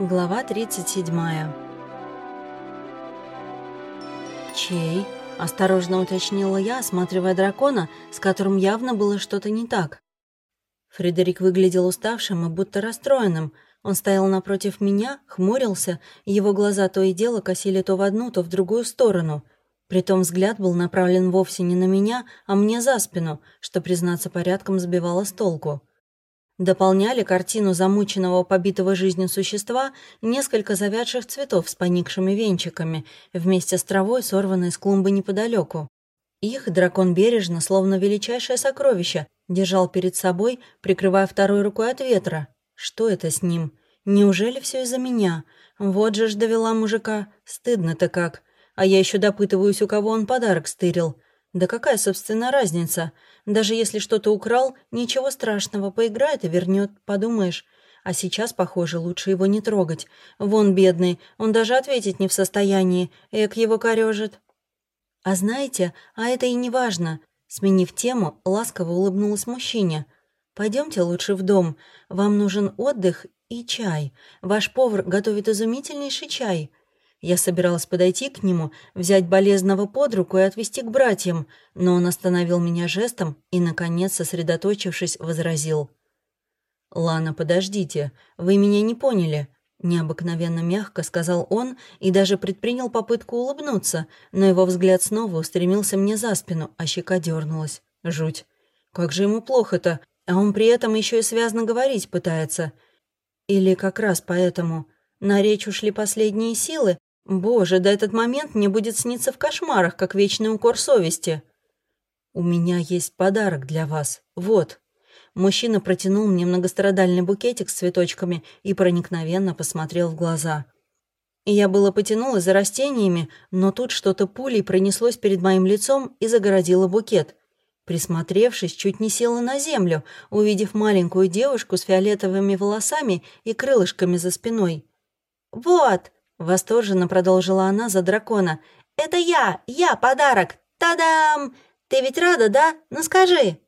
Глава 37 «Чей?» – осторожно уточнила я, осматривая дракона, с которым явно было что-то не так. Фредерик выглядел уставшим и будто расстроенным. Он стоял напротив меня, хмурился, его глаза то и дело косили то в одну, то в другую сторону. Притом взгляд был направлен вовсе не на меня, а мне за спину, что, признаться, порядком сбивало с толку. Дополняли картину замученного, побитого жизнью существа несколько завядших цветов с поникшими венчиками, вместе с травой, сорванной с клумбы неподалеку. Их дракон бережно, словно величайшее сокровище, держал перед собой, прикрывая второй рукой от ветра. Что это с ним? Неужели все из-за меня? Вот же ж довела мужика. Стыдно-то как. А я еще допытываюсь, у кого он подарок стырил. Да какая, собственно, разница? Даже если что-то украл, ничего страшного, поиграет и вернет, подумаешь. А сейчас, похоже, лучше его не трогать. Вон бедный, он даже ответить не в состоянии. Эк его корежит. А знаете, а это и не важно. Сменив тему, ласково улыбнулась мужчине. Пойдемте лучше в дом. Вам нужен отдых и чай. Ваш повар готовит изумительнейший чай. Я собиралась подойти к нему, взять болезного под руку и отвести к братьям, но он остановил меня жестом и, наконец, сосредоточившись, возразил. «Лана, подождите, вы меня не поняли», — необыкновенно мягко сказал он и даже предпринял попытку улыбнуться, но его взгляд снова устремился мне за спину, а щека дернулась. Жуть. Как же ему плохо-то, а он при этом еще и связно говорить пытается. Или как раз поэтому... На речь ушли последние силы, Боже, да этот момент мне будет сниться в кошмарах, как вечный укор совести. У меня есть подарок для вас. Вот. Мужчина протянул мне многострадальный букетик с цветочками и проникновенно посмотрел в глаза. Я было потянулась за растениями, но тут что-то пулей пронеслось перед моим лицом и загородило букет. Присмотревшись, чуть не села на землю, увидев маленькую девушку с фиолетовыми волосами и крылышками за спиной. «Вот!» Восторженно продолжила она за дракона. «Это я! Я подарок! Та-дам! Ты ведь рада, да? Ну скажи!»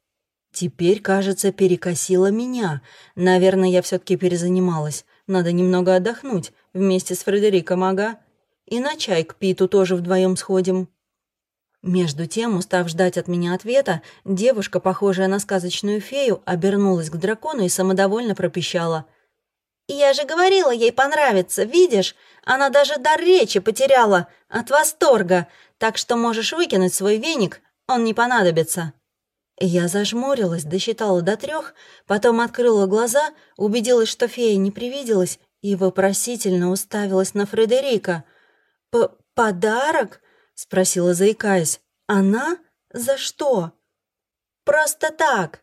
Теперь, кажется, перекосила меня. Наверное, я все таки перезанималась. Надо немного отдохнуть вместе с Фредериком, ага. И на чай к Питу тоже вдвоем сходим. Между тем, устав ждать от меня ответа, девушка, похожая на сказочную фею, обернулась к дракону и самодовольно пропищала. «Я же говорила, ей понравится, видишь? Она даже дар речи потеряла от восторга, так что можешь выкинуть свой веник, он не понадобится». Я зажмурилась, досчитала до трех, потом открыла глаза, убедилась, что фея не привиделась, и вопросительно уставилась на Фредерика. П «Подарок?» — спросила, заикаясь. «Она? За что?» «Просто так!»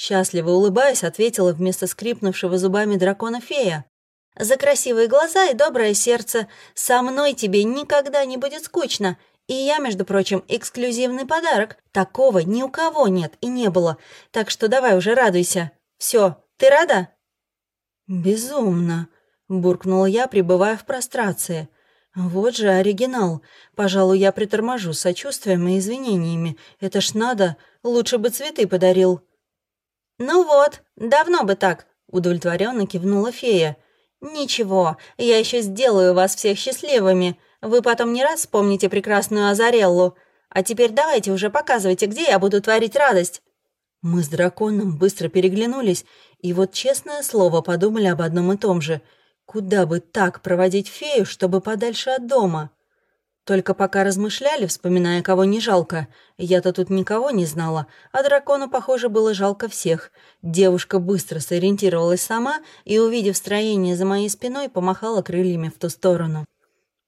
Счастливо улыбаясь, ответила вместо скрипнувшего зубами дракона фея. «За красивые глаза и доброе сердце. Со мной тебе никогда не будет скучно. И я, между прочим, эксклюзивный подарок. Такого ни у кого нет и не было. Так что давай уже радуйся. Все, ты рада?» «Безумно», — буркнула я, пребывая в прострации. «Вот же оригинал. Пожалуй, я приторможу сочувствием и извинениями. Это ж надо. Лучше бы цветы подарил». «Ну вот, давно бы так», — удовлетворенно кивнула фея. «Ничего, я еще сделаю вас всех счастливыми. Вы потом не раз вспомните прекрасную Азареллу. А теперь давайте уже показывайте, где я буду творить радость». Мы с драконом быстро переглянулись, и вот, честное слово, подумали об одном и том же. Куда бы так проводить фею, чтобы подальше от дома? Только пока размышляли, вспоминая, кого не жалко. Я-то тут никого не знала, а дракону, похоже, было жалко всех. Девушка быстро сориентировалась сама и, увидев строение за моей спиной, помахала крыльями в ту сторону.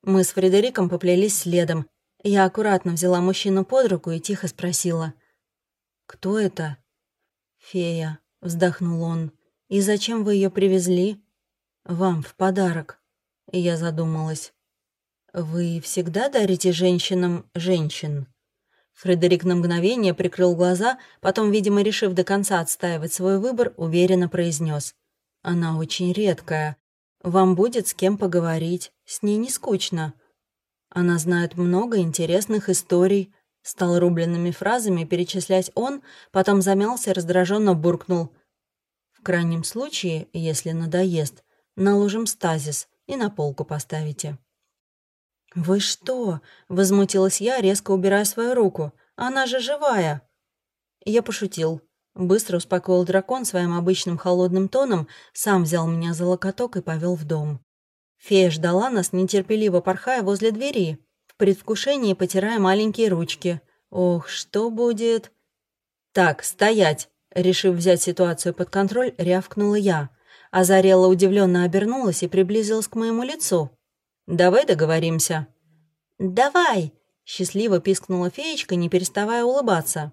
Мы с Фредериком поплелись следом. Я аккуратно взяла мужчину под руку и тихо спросила. «Кто это?» «Фея», — вздохнул он. «И зачем вы ее привезли?» «Вам в подарок». Я задумалась. «Вы всегда дарите женщинам женщин?» Фредерик на мгновение прикрыл глаза, потом, видимо, решив до конца отстаивать свой выбор, уверенно произнес. «Она очень редкая. Вам будет с кем поговорить. С ней не скучно. Она знает много интересных историй». Стал рубленными фразами перечислять он, потом замялся и раздраженно буркнул. «В крайнем случае, если надоест, наложим стазис и на полку поставите». «Вы что?» — возмутилась я, резко убирая свою руку. «Она же живая!» Я пошутил. Быстро успокоил дракон своим обычным холодным тоном, сам взял меня за локоток и повел в дом. Фея ждала нас, нетерпеливо порхая возле двери, в предвкушении потирая маленькие ручки. «Ох, что будет?» «Так, стоять!» Решив взять ситуацию под контроль, рявкнула я. Азарела удивленно обернулась и приблизилась к моему лицу. «Давай договоримся». «Давай!» — счастливо пискнула феечка, не переставая улыбаться.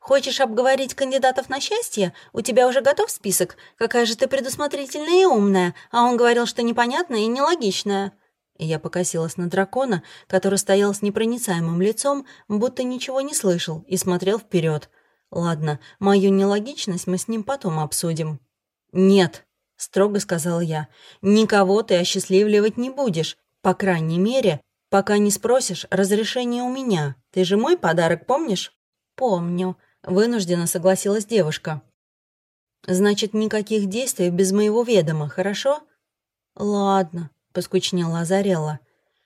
«Хочешь обговорить кандидатов на счастье? У тебя уже готов список? Какая же ты предусмотрительная и умная, а он говорил, что непонятная и нелогичная». И я покосилась на дракона, который стоял с непроницаемым лицом, будто ничего не слышал, и смотрел вперед. Ладно, мою нелогичность мы с ним потом обсудим. «Нет», — строго сказала я, — «никого ты осчастливливать не будешь, по крайней мере, пока не спросишь разрешения у меня. Ты же мой подарок помнишь?» «Помню», — вынужденно согласилась девушка. «Значит, никаких действий без моего ведома, хорошо?» «Ладно», — поскучнела Азарелла.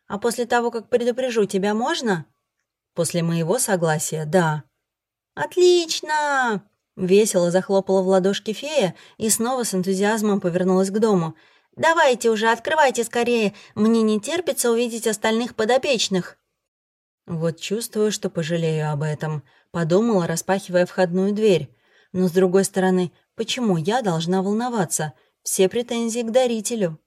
«А после того, как предупрежу, тебя можно?» «После моего согласия, да», «Отлично!» Весело захлопала в ладошки фея и снова с энтузиазмом повернулась к дому. «Давайте уже, открывайте скорее! Мне не терпится увидеть остальных подопечных!» Вот чувствую, что пожалею об этом, подумала, распахивая входную дверь. Но с другой стороны, почему я должна волноваться? Все претензии к дарителю.